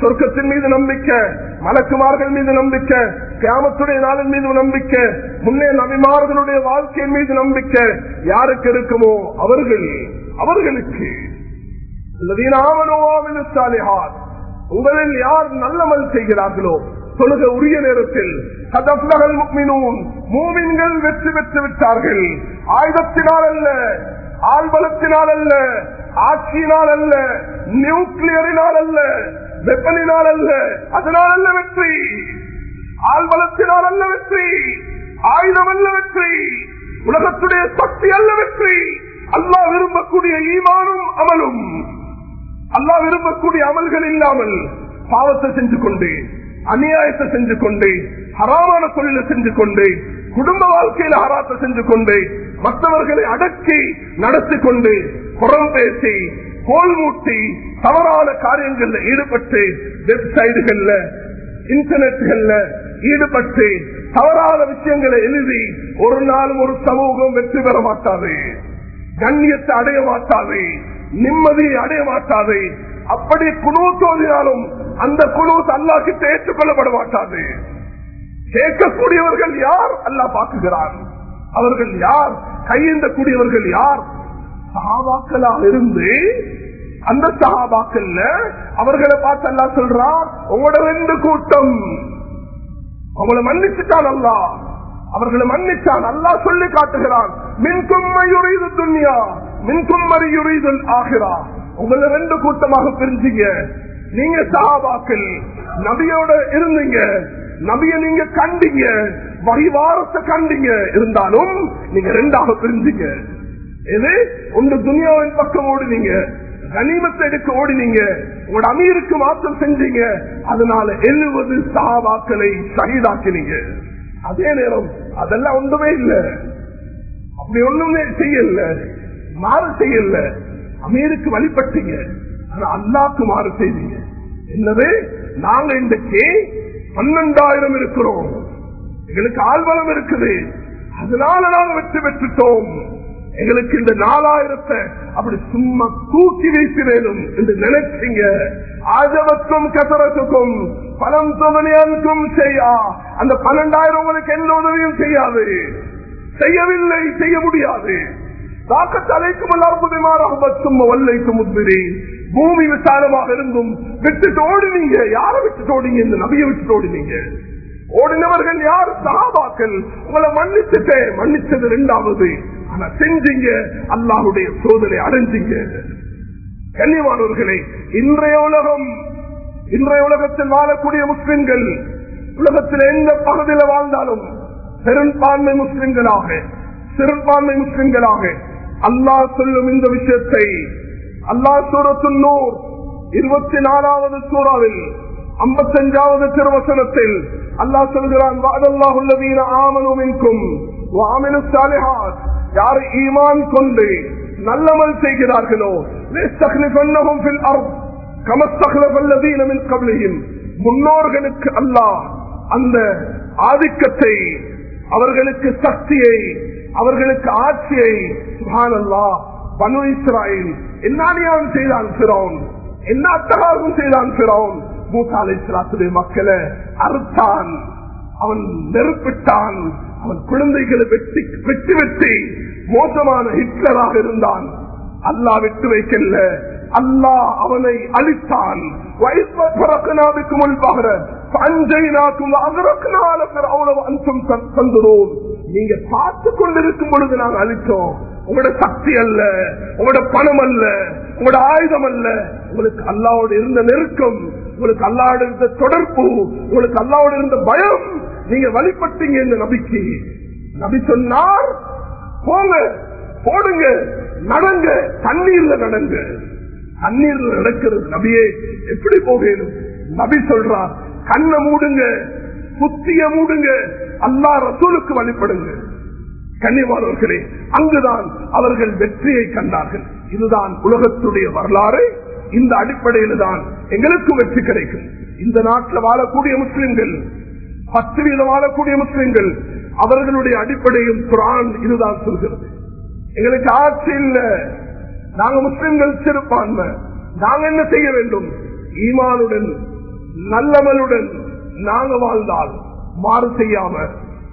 சொர்க்கத்தின் மீது நம்பிக்கை மலக்குமார்கள் மீது நம்பிக்கை கிராமத்துடைய நாளின் மீது நம்பிக்கை முன்னே நபிமார்களுடைய வாழ்க்கையின் மீது நம்பிக்கை யாருக்கு இருக்குமோ அவர்கள் அவர்களுக்கு உங்களில் யார் நல்லமல் செய்கிறார்களோ தொழுக உரிய நேரத்தில் மூவின்கள் வெற்றி பெற்று விட்டார்கள். ஆயுதத்தினால் அல்ல ஆள்பலத்தினால் அல்ல ஆட்சியினால் அல்ல நியூக்ளியரினால் அல்ல வெப்பனினால் அல்ல அதனால் அல்ல வெற்றி. ஆள்பலத்தினால் அல்ல வெற்றி. ஆயுதம் அல்ல வெற்றி. உலகத்துடைய சக்தி அல்ல வெற்றி. அல்லா விரும்பக்கூடிய ஈமானும் அமலும். அல்லாஹ் விரும்பக்கூடிய அமல்கள் இல்லாமல் பாவத்தை செஞ்சு கொண்டு அநியாயத்தை செஞ்சு கொண்டு ஹராமான தொழிலை செஞ்சு கொண்டு குடும்ப வாழ்க்கையில ஹராத்தை செஞ்சு கொண்டு மற்றவர்களை அடக்கி நடத்தி கொண்டு புறம் பேசி கோல் மூட்டி தவறான காரியங்கள்ல ஈடுபட்டு வெப்சைட்டுகள்ல இன்டர்நெட்டுகள்ல ஈடுபட்டு தவறான விஷயங்களை எழுதி ஒரு நாளும் ஒரு சமூகம் வெற்றி பெற மாட்டாது. கண்ணியத்தை அடைய மாட்டாது. நிம்மதியை அடைய மாட்டாது. அப்படி குழு தோதினாலும் அந்த குழு அல்லாஹ்கிட்ட ஏற்றுக்கொள்ளப்பட மாட்டாது. கேட்கக்கூடியவர்கள் யார்? அல்லாஹ் பாக்குகிறார் அவர்கள் யார்? கையேந்த யார்? சஹாபாக்களாக இருந்து அந்த சஹாபாக்கள்ல அவர்களை பார்த்து அல்லா சொல்றார் உங்களோட ரெண்டு கூட்டம். அவங்களை மன்னிச்சுட்டான் அல்லா அவர்களை மன்னிச்சான். அல்லா சொல்லி காட்டுகிறான். மின்கும்மையுறைது துன்யா மின் கும்மறியுறைதல் ஆகிறா உங்களை ரெண்டு கூட்டமாக பிரிஞ்சீங்க. நீங்க சஹாபாக்கள் நபியோட இருந்தீங்க. நபிய நீங்க கண்டீங்க வரிவாரத்தை கண்டீங்க. இருந்தாலும் நீங்க ரெண்டாக பிரிஞ்சீங்க. எது? ஒன்று துனியாவின் பக்கம் ஓடினீங்க. கனிமத்தை எடுக்க ஓடினீங்க. உங்களோட அமீருக்கு மாற்றம் செஞ்சீங்க. அதனால எழுபது சாவாக்களை சகிதாக்கினீங்க. அதே நேரம் அதெல்லாம் ஒன்றுமே இல்ல. அப்படி ஒண்ணுமே செய்யல. மாறு செய்யல. அமீருக்கு வழிபட்டீங்க. ஆனா அல்லாக்கு மாறு செய்தீங்க. என்னது? நாங்க இன்றைக்கு பன்னெண்டாயிரம் இருக்கிறோம். எங்களுக்கு ஆழ்வலம் இருக்குது. அதனால நாங்கள் வெற்றி பெற்றுட்டோம். எங்களுக்கு இந்த நாலாயிரத்தை அப்படி சும்மா தூக்கி வைக்கிறேனும் என்று நினைச்சீங்க. ஆஜவத்தும் கசரத்துக்கும் பலம் தொகனியானுக்கும் செய்யா. அந்த பன்னெண்டாயிரம் உங்களுக்கு எந்த உதவியும் செய்யாது. செய்யவில்லை செய்ய முடியாது. தாக்கத்தலைக்கும் எல்லாருக்கும் வல்லைக்கும் முத்திரி பூமி விசாலமாக இருந்தும் விட்டுட்டு ஓடினீங்க யாரை விட்டுட்டு ஓடிங்க இந்த நபியை விட்டுட்டு ஓடினீங்க ஓடினவர்கள் யார்? சகாபாக்கள் உங்களை மன்னிச்சுட்டேன் மன்னிச்சது ரெண்டாவது ஆனா செஞ்சீங்க. அல்லாஹுடைய சோதனை அடைஞ்சீங்க. கண்ணியமானவர்களே இன்றைய உலகம் இன்றைய உலகத்தில் வாழக்கூடிய முஸ்லிம்கள் உலகத்தில் எந்த பகுதியில் வாழ்ந்தாலும் பெரும்பான்மை முஸ்லிம்களாக சிறுபான்மை முஸ்லிம்களாக அல்லாஹ் சொல்லும் இந்த விஷயத்தை அல்லாஹ் சூரத்து நூர் இருபத்தி நாலாவது சூறாவில் ஐம்பத்தஞ்சாவது திருவசனத்தில் அல்லாஹ் சொல்கிறான் வாதல்லாஹுல்லதீன யார் ஈமான் கொண்டு நல்லமல் செய்கிறார்களோ முன்னோர்களுக்கு அல்லாஹ் அந்த ஆதிக்கத்தை அவர்களுக்கு சக்தியை அவர்களுக்கு ஆட்சியை சுகான் பனு இஸ்ராயில். என்ன செய்தான் பிறோன் என்ன அத்தகாரம் செய்தான் பிறோன் மூசாலை சிலாத்துடைய மக்களை அறுத்தான் அவன் நெருப்பிட்டான். அவன் குழந்தைகளை வெட்டி வெட்டி வெட்டி மோசமான ஹிட்லராக இருந்தான். அல்லா விட்டு வைக்கல அல்லாஹ் அவனை அழித்தான். நீங்க பார்த்து கொண்டிருக்கும் பொழுது நாங்கள் அழித்தோம். உங்களோட சக்தி அல்ல உங்களோட பணம் அல்ல உங்களோட ஆயுதம் அல்ல. உங்களுக்கு அல்லாவோடு இருந்த நெருக்கம் உங்களுக்கு அல்லாவோட இருந்த தொடர்பு உங்களுக்கு அல்லாவோட இருந்த பயம் நீங்க வழிபட்டீங்க இந்த நபிக்கு நபி சொன்னார் போங்க போடுங்க நடங்க தண்ணீர்ல நடங்க. தண்ணீர்ல நடக்கிறது நபியே எப்படி போகணும்? நபி சொல்றார் கண்ணை மூடுங்க புத்திய மூடுங்க அல்லா ரசூலுக்கு வழிபடுங்க. கண்ணியமானவர்களே அங்குதான் அவர்கள் வெற்றியை கண்டார்கள். இதுதான் உலகத்துடைய வரலாறு. இந்த அடிப்படையில் தான் எங்களுக்கு வெற்றி கிடைக்கும். இந்த நாட்டில் வாழக்கூடிய முஸ்லிம்கள் பத்து வீதம் வாழக்கூடிய முஸ்லிம்கள் அவர்களுடைய அடிப்படையும் குரான் இதுதான் சொல்கிறது. எங்களுக்கு ஆட்சி இல்ல. நாங்க முஸ்லிம்கள் சிறுபான்மை. நாங்க என்ன செய்ய வேண்டும்? ஈமானுடன் நல்லவனுடன் நாங்க வாழ்ந்தால் மாறு செய்யாம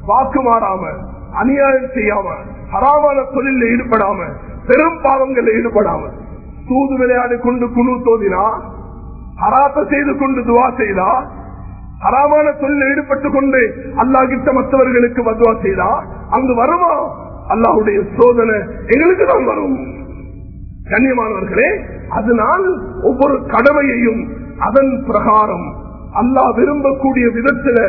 வாக்கு மாறாம அநியாயம் செய்யாம ஹராமான தொழில ஈடுபடாம பெரும் பாவங்களில் ஈடுபடாம தூது விளையாடி கொண்டு குழு தோதினா ஹராத்த செய்து கொண்டு துவா செய்தா ஹராமான தொழில ஈடுபட்டு கொண்டு அல்லாஹிட்ட மற்றவர்களுக்கு வதுவா செய்தா அங்கு வருமா? அல்லாஹுடைய சோதனை எங்களுக்கு தான் வரும். கண்ணியமானவர்களே அதனால் ஒவ்வொரு கடமையையும் அதன் பிரகாரம் அல்லாஹ் விரும்பக்கூடிய விதத்துல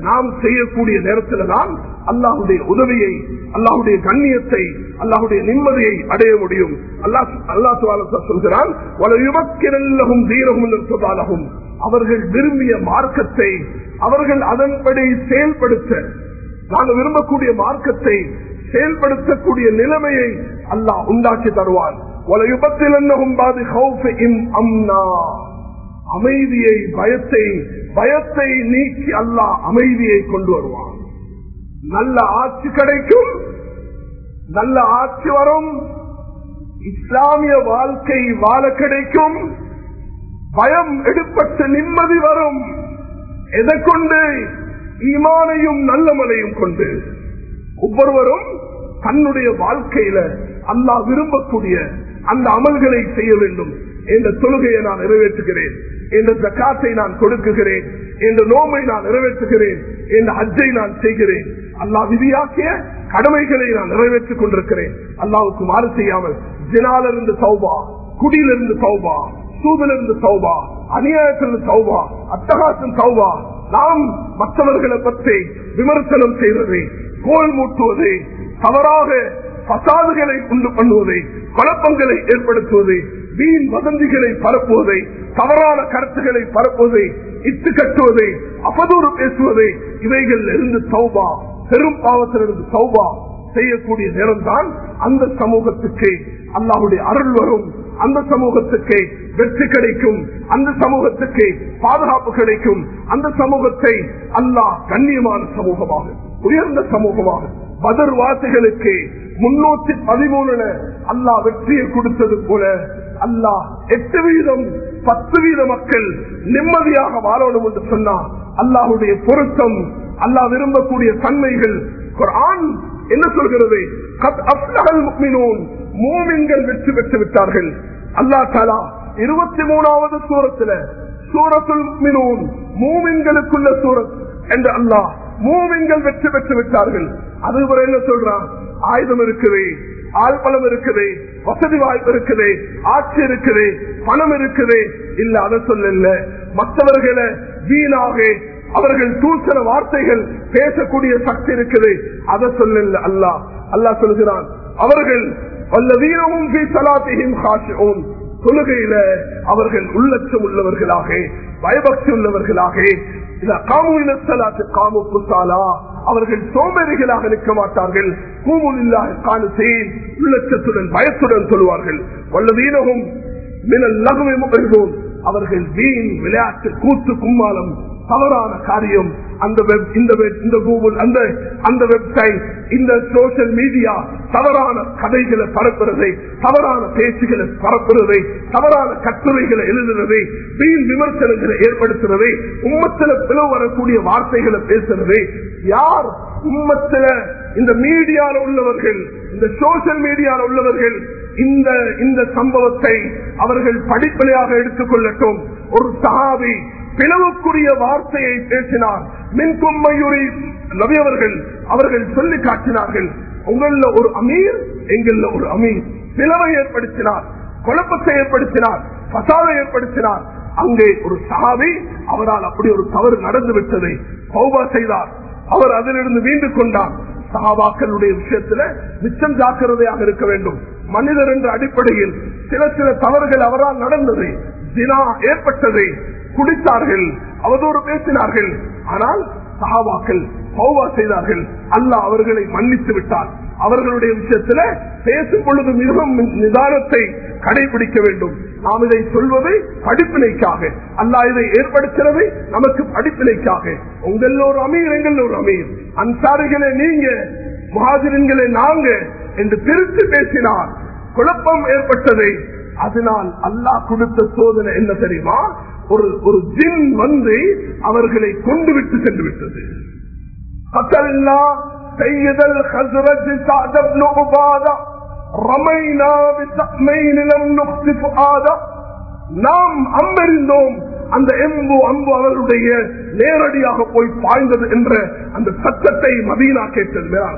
நாம் செய்யக்கூடிய நேரத்துல தான் அல்லாஹுடைய உதவியை அல்லாஹுடைய கண்ணியத்தை அல்லாஹுடைய நிம்மதியை அடைய முடியும். அல்லாஹ் அல்லாஹ் சொல்கிறான் யுமக்கிரல்லகும் தீரகும் அவர்கள் விரும்பிய மார்க்கத்தை அவர்கள் அதன்படி செயல்படுத்த நாங்கள் விரும்பக்கூடிய மார்க்கத்தை செயல்படுத்தக்கூடிய நிலைமையை அல்லாஹ் உண்டாக்கி தருவான். அமைதியை பயத்தை பயத்தை நீக்கி அல்லாஹ் அமைதியை கொண்டு வருவான். நல்ல ஆட்சி கிடைக்கும் நல்ல ஆட்சி வரும் இஸ்லாமிய வாழ்க்கை வாழ கிடைக்கும் பயம் எடுப்பட்ட நிம்மதி வரும். எதை கொண்டு? ஈமானையும் நல்ல மலையும் கொண்டு. ஒவ்வொருவரும் தன்னுடைய வாழ்க்கையில அல்லாஹ் விரும்பக்கூடிய அந்த அமல்களை செய்ய வேண்டும் என்ற தொழுகையை நான் நிறைவேற்றுகிறேன். இந்த ஜக்காத்தை நான் கொடுக்குகிறேன். என்ற நோமை நான் நிறைவேற்றுகிறேன். என்ற அஜை நான் செய்கிறேன். அல்லாஹ் விதியாக்கிய கடமைகளை நான் நிறைவேற்றிக் கொண்டிருக்கிறேன். அல்லாவுக்கு மாறு செய்யாமல் ஜினாலிருந்து சௌபா குடியிலிருந்து சௌபா சூதிலிருந்து சௌபா அநியாயத்திலிருந்து சௌபா அட்டகாசம் சௌபா நாம் மற்றவர்களை பற்றி விமர்சனம் செய்வது கோல் மூட்டுவது தவறாக பசாதுகளை உண்டு பண்ணுவதை குழப்பங்களை ஏற்படுத்துவது வீண் வதந்திகளை பரப்புவதை தவறான கருத்துக்களை பரப்புவதை இட்டு கட்டுவதை அவதூறு பேசுவதை இவைகள் இருந்து சௌபா பெரும் பாவத்திலிருந்து சௌபா செய்யக்கூடிய நேரம் தான் அந்த சமூகத்துக்கு அல்லாஹுடைய அருள் வரும். அந்த சமூகத்துக்கு வெற்றி கிடைக்கும். அந்த சமூகத்துக்கு பாதுகாப்பு கிடைக்கும். அந்த சமூகத்தை அல்லாஹ் கண்ணியமான சமூகமாக உயர்ந்த சமூகமாக பதர்வாசிகளுக்கு முன்னூத்தி பதிமூணுல அல்லாஹ் வெற்றியை கொடுத்தது போல அல்லாஹ் எட்டு வீதம் பத்து வீத மக்கள் நிம்மதியாக வாழணும் என்று சொன்னார் அல்லாஹுடைய பொருத்தம் அல்லாஹ் விரும்பக்கூடிய தன்மைகள். குர்ஆன் என்ன சொல்கிறது? கத் மூமின்கள் வெற்றி பெற்று விட்டார்கள். அல்லாஹ் தாலா இருபத்தி மூணாவது சூரத்துல சூரத்துல் மினூன் மூமின்களுக்குள்ள சூரத் என்று அல்லாஹ் மூமின்கள் வெற்றி பெற்று விட்டார்கள். அதுவரை என்ன சொல்றான்? ஆயுதம் இருக்குது ஆழ்பலம் இருக்குது வசதி வாய்ப்பு இருக்குது ஆட்சி இருக்குது பணம் இருக்குது இல்ல அதை சொல்ல மற்றவர்களை வீணாக அவர்கள் தூசண வார்த்தைகள் பேசக்கூடிய சக்தி இருக்குது. அதை சொல்ல அல்லாஹ். அல்லாஹ் சொல்கிறான் அவர்கள் வல்லவீனமும் தொழுகையில அவர்கள் உள்ளச்சம் உள்ளவர்களாக பயபக்தி உள்ளவர்களாக அவர்கள் சோம்பேறிகளாக நிற்க மாட்டார்கள். உள்ளச்சத்துடன் பயத்துடன் சொல்லுவார்கள். வல்லவீனகும் மினல் லகுவை முகர்வோம் அவர்கள் வீண் விளையாட்டு கூத்து கும்மாலம் தவறான காரியம் அந்த வெப் இந்த வெப் இந்த கூகுள் அந்த அந்த வெப்சைட் இந்த சோசியல் மீடியா தவறான கதைகளை பரப்புறதை தவறான பேச்சுகளை பரப்புறதை தவறான கட்டுரைகளை எழுதுறதை வீண் விமர்சனங்களை ஏற்படுத்துறதை உம்மத்தில பிளவு வரக்கூடிய வார்த்தைகளை பேசுறதை யார் உம்மத்தில இந்த மீடியால உள்ளவர்கள் இந்த சோசியல் மீடியால உள்ளவர்கள் இந்த இந்த சம்பவத்தை அவர்கள் படிப்பலையாக எடுத்துக் கொள்ளட்டும் ஒரு சகாவி பிளவுக்குரிய வார்த்தையை பேசினார். மின்கும்மையுரி நபி அவர்கள் அவர்கள் சொல்லி காட்டினார்கள் உங்கள ஒரு அமீர் எங்கள ஒரு அமீர். பிளவை ஏற்படுத்தினார் குழப்பத்தை ஏற்படுத்தினார் பசாவை ஏற்படுத்தினார். அங்கே ஒரு சாவி அவரால் அப்படி ஒரு தவறு நடந்து விட்டதை சௌபா செய்தார். அவர் அதிலிருந்து மீண்டு கொண்டார். சகாபாக்களுடைய விஷயத்துல மிச்சம் ஜாக்கிரதையாக இருக்க வேண்டும். மனிதர் என்ற அடிப்படையில் சில சில தவறுகள் அவரால் நடந்தது தினா ஏற்பட்டது குடித்தார்கள் அவதோடு பேசினார்கள். ஆனால் சஹாபாக்கள் சௌபா செய்தார்கள். அல்லாஹ் அவர்களை மன்னித்து விட்டார். அவர்களுடைய விஷயத்துல பேசும் பொழுது மிகவும் நிதானத்தை கடைபிடிக்க வேண்டும். நாம் இதை சொல்வது படிப்பினைக்காக. அல்லா இதை ஏற்படுத்துறது நமக்கு படிப்பினைக்காக. உங்கள் ஒரு அமீர் எங்கள் ஒரு அமீர். அன்சாரிகளை நீங்க முகாஜிரன்களே நாங்க என்று பிரித்து பேசினார் குழப்பம் ஏற்பட்டதை அதனால் அல்லாஹ் கொடுத்த சோதனை என்ன தெரியுமா? ஒரு ஒரு ஜின் வந்து அவர்களை கொண்டு விட்டு சென்று விட்டது செய்யதல் நிலம் நுக்திப் ஆதா. நாம் அம்பெறிந்தோம். அந்த எம்பு அம்பு அவருடைய நேரடியாக போய் பாய்ந்தது என்ற அந்த சத்தத்தை மதீனா கேட்டது மேலான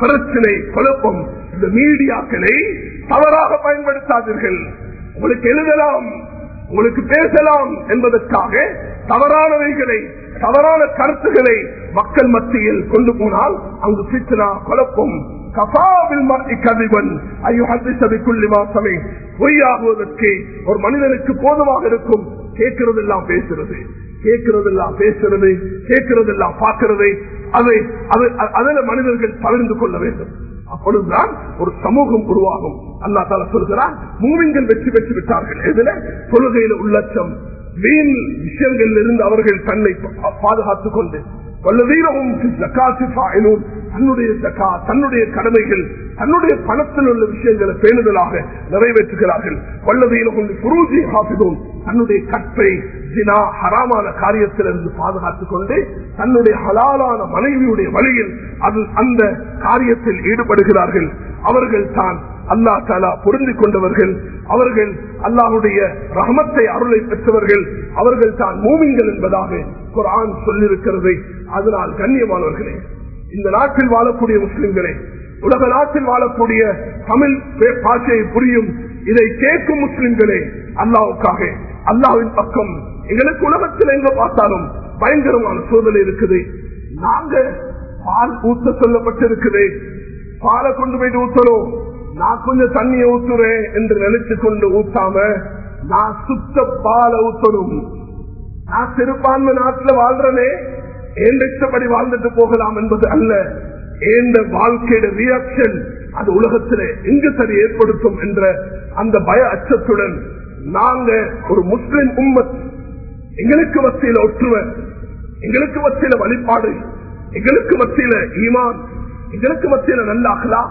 பிரச்சனை குழப்பம். இந்த மீடியாக்களை தவறாக பயன்படுத்தாதீர்கள். உங்களுக்கு எழுதலாம். உங்களுக்கு பேசலாம் என்பதற்காக தவறானவைகளை தவறான கருத்துக்களை மக்கள் மத்தியில் கொண்டு போனால் அங்கு சித்தனா குழப்பம். கபாவில் கதிவன். ஐயோ பொய்யாகுவதற்கு ஒரு மனிதனுக்கு போதுமாக இருக்கும். கேட்கிறதெல்லாம் பேசுறது. கேட்கிறதெல்லாம் பேசுறது. கேட்கிறதெல்லாம் பார்க்கிறது. அதை அதில் மனிதர்கள் பகிர்ந்து கொள்ள வேண்டும். அப்பொழுதுதான் ஒரு சமூகம் உருவாகும். அல்லா தால சொல்கிறார் மூவிங்கள் வெற்றி பெற்று விட்டார்கள். எதுல? தொழுகையில உள்ளச்சம். வீண் விஷயங்களில் இருந்து அவர்கள் தன்னை பாதுகாத்துக் கொண்டு. தன்னுடைய ஜக்கா தன்னுடைய கடமைகள் தன்னுடைய பணத்தில் உள்ள விஷயங்களை பேணுதலாக நிறைவேற்றுகிறார்கள். வல்லதையில குருஜி தன்னுடைய கற்பை ஜினா ஹராமான காரியத்திலிருந்து பாதுகாத்துக் கொண்டு தன்னுடைய ஹலாலான மனைவியுடைய வழியில் அது அந்த காரியத்தில் ஈடுபடுகிறார்கள். அவர்கள் தான் அல்லா தாலா பொருந்திக் கொண்டவர்கள். அவர்கள் அல்லாஹுடைய ரஹமத்தை அருளை பெற்றவர்கள். அவர்கள் தான் மூமிங்கள் என்பதாக குரான் சொல்லிருக்கிறது அதனால் கண்ணியமானவர்களே இந்த நாட்டில் வாழக்கூடிய முஸ்லிம்களே உலக நாட்டில் வாழக்கூடிய தமிழ் பாஷையை புரியும் இதை கேட்கும் முஸ்லிம்களே அல்லாவுக்காக அல்லாவின் பக்கம் எங்களுக்கு உலகத்தில் எங்க பார்த்தாலும் பயங்கரமான சூழ்நிலை இருக்குது. நாங்க பால் ஊத்த சொல்லப்பட்டிருக்குது. பாலை கொண்டு போயிட்டு ஊத்தணும். நான் கொஞ்சம் தண்ணியை ஊத்துறேன் என்று நினைச்சு கொண்டு ஊத்தாம நான் சுத்த பாலை ஊத்தணும். நான் சிறுபான்மை நாட்டுல வாழ்றனே என் இஷ்டப்படி வாழ்ந்துட்டு போகலாம் என்பது அல்ல. எந்த வாழ்க்கையோட ரியாக்ஷன் அது உலகத்திலே எங்கு சரி ஏற்படுத்தும் என்ற அந்த பய அச்சத்துடன் நாங்க ஒரு முஸ்லிம் உம்மத் எங்களுக்கு மத்தியில ஒற்றுமை எங்களுக்கு மத்தியில வழிபாடு எங்களுக்கு மத்தியில ஈமான் எங்களுக்கு மத்தியில நல்ல அகலா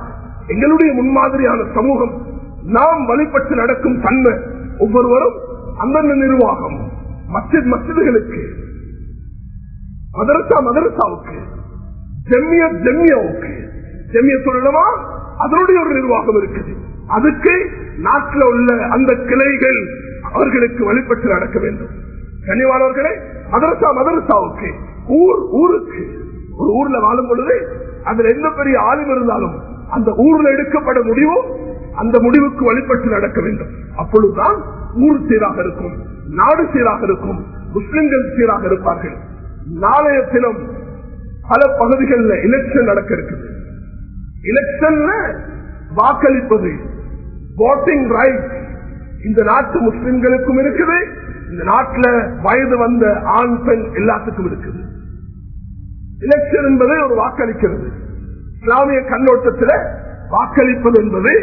எங்களுடைய முன்மாதிரியான சமூகம் நாம் வழிபட்டு நடக்கும் தன்மை ஒவ்வொருவரும் அந்தந்த நிர்வாகம். மஸ்ஜித் மஸ்ஜிதுகளுக்கு மதரசா மதரசாவுக்கு ஜெம்மிய ஜெம்மியாவுக்கு ஜெம்மிய சொல்லணுமா அதனுடைய ஒரு நிர்வாகம் இருக்குது. அதுக்கு நாட்டில் உள்ள அந்த கிளைகள் அவர்களுக்கு வழிபட்டு நடக்க வேண்டும். கனிவானவர்களே மதரசா மதரசாவுக்கு ஊர் ஊருக்கு ஒரு ஊர்ல வாழும் பொழுது அதுல எந்த பெரிய ஆளும் இருந்தாலும் அந்த ஊர்ல எடுக்கப்பட முடிவோ அந்த முடிவுக்கு வழிபட்டு நடக்க வேண்டும். அப்பொழுதுதான் ஊர் சீராக இருக்கும். நாடு சீராக இருக்கும் முஸ்லிம்கள் சீராக இருப்பார்கள். நாளைய தினம் பல பகுதிகளில் எலெக்ஷன் நடக்க இருக்குது. எலெக்ஷன்ல வாக்களிப்பது voting ரைட் இந்த நாட்டு முஸ்லிம்களுக்கும் இருக்குது இந்த நாட்டில் வயது வந்த ஆண் பெண் எல்லாத்துக்கும் இருக்குது. எலெக்ஷன் என்பது ஒரு வாக்களிக்கிறது. இஸ்லாமிய கண்ணோட்டத்தில் வாக்களிப்பது என்பது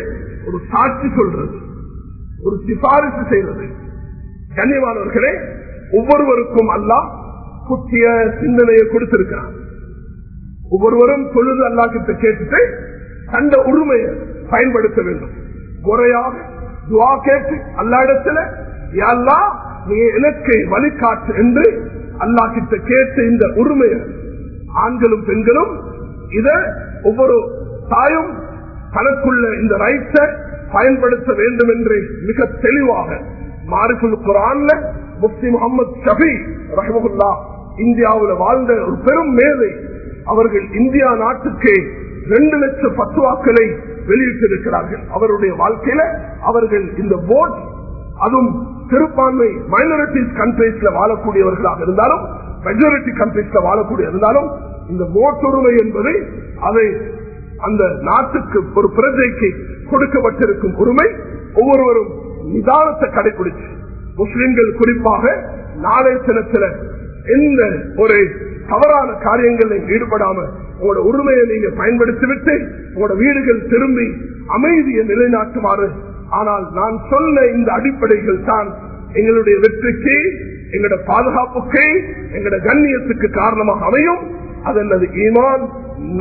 ஒரு சாட்சி சொல்றது ஒரு சிபாரிசு செய்வது. கண்ணியமானவர்களே ஒவ்வொருவருக்கும் அல்லாஹ் புத்திய சிந்தனையை கொடுத்திருக்கிறார் ஒவ்வொருவரும் தொழுது அல்லாஹிட்ட கேட்டுட்டு அந்த உரிமையை பயன்படுத்த வேண்டும். முறையாக துவா கேட்டு அல்லா இடத்துல அல்லா நீ எனக்கு வழிகாட்டு என்று அல்லாஹிட்ட கேட்டு இந்த உரிமையை ஆண்களும் பெண்களும் இத ஒவ்வொரு தாயும் தனக்குள்ள இந்த ரைட்ஸை பயன்படுத்த வேண்டும் என்று மிக தெளிவாக மாரிஃபுல் குரான்ல முப்தி முகமது ஷபி ரஹமுல்லா இந்தியாவில் வாழ்ந்த ஒரு பெரும் மேதை. அவர்கள் இந்தியா நாட்டுக்கு ரெண்டு லட்சம் பத்துவாக்களை வெளியிட்டிருக்கிறார்கள். அவருடைய வாழ்க்கையில அவர்கள் இந்த போட் அதுவும் சிறுபான்மை மைனாரிட்டிஸ் கண்ட்ரீஸ்ல வாழக்கூடியவர்களாக இருந்தாலும் மெஜாரிட்டி கண்ட்ரீஸ்ல வாழக்கூடிய இருந்தாலும் இந்த ஓட்டுரிமை என்பது அதை அந்த நாட்டுக்கு ஒரு பிரஜைக்கு கொடுக்கப்பட்டிருக்கும் உரிமை. ஒவ்வொருவரும் நிதானத்தை கடைபிடிச்சு முஸ்லிம்கள் குறிப்பாக நாளை தினத்துல எந்த ஒரு தவறான காரியங்களில் ஈடுபடாம உங்களோட உரிமையை நீங்க பயன்படுத்திவிட்டு உங்களோட வீடுகள் திரும்பி அமைதியை நிலைநாட்டுமாறு. ஆனால் நான் சொன்ன இந்த அடிப்படைகள் தான் எங்களுடைய வெற்றிக்கு எங்களோட பாதுகாப்புக்கு எங்களோட கண்ணியத்துக்கு காரணமாக அமையும். அதல்லது ஈமான்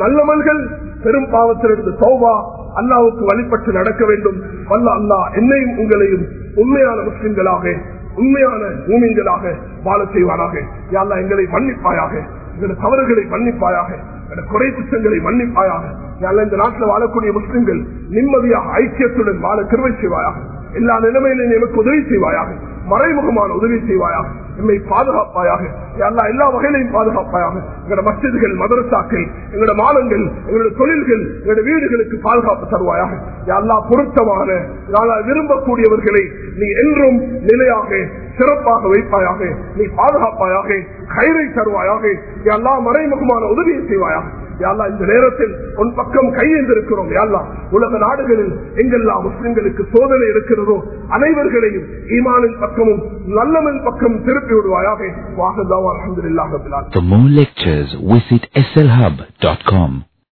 நல்லவர்கள் பெரும் பாவத்திலிருந்து சௌபா அல்லாவுக்கு வழிபட்டு நடக்க வேண்டும். வல்ல அல்லா என்னையும் உங்களையும் உண்மையான முஸ்லிம்களாக உண்மையான மூமின்களாக வாழ செய்வாராக யாழ்லா எங்களை மன்னிப்பாயாக எங்களோட தவறுகளை மன்னிப்பாயாக எங்களோட குறை குற்றங்களை மன்னிப்பாயாக. யாழ்லா இந்த நாட்டில் வாழக்கூடிய முஸ்லிம்கள் நிம்மதியாக ஐக்கியத்துடன் வாழ கிருவை செய்வாயாக. எல்லா நிலைமையிலும் எனக்கு உதவி செய்வாயாக. மறைமுகமான உதவி செய்வாயாக நம்மை பாதுகாப்பாயாக எல்லா எல்லா வகையிலையும் பாதுகாப்பாயாக. எங்களோட மசிதிகள் மதரசாக்கள் எங்களோட மானங்கள் எங்களோட தொழில்கள் எங்களோட வீடுகளுக்கு பாதுகாப்பு தருவாயாக. எல்லா பொருத்தமான யாழ்லா விரும்பக்கூடியவர்களை நீ என்றும் நிலையாக சிறப்பாக வைப்பாயாக நீ பாதுகாப்பாயாக கயிறை தருவாயாக. எல்லா மறைமுகமான உதவியை செய்வாயாக. யாழ்லா இந்த நேரத்தில் உன் பக்கம் கையெழுந்திருக்கிறோம் யாழ்லா உலக நாடுகளில் எங்கெல்லாம் முஸ்லிம்களுக்கு சோதனை இருக்கிறதோ அனைவர்களையும் ஈமானின் பக்கமும் நல்லவன் பக்கம் திருப்பி விடுவாயாக. வாகதாவா அலமதுல்லாஹ் For more lectures, visit slhub.com.